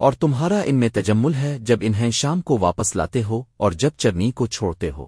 اور تمہارا ان میں تجمل ہے جب انہیں شام کو واپس لاتے ہو اور جب چرنی کو چھوڑتے ہو۔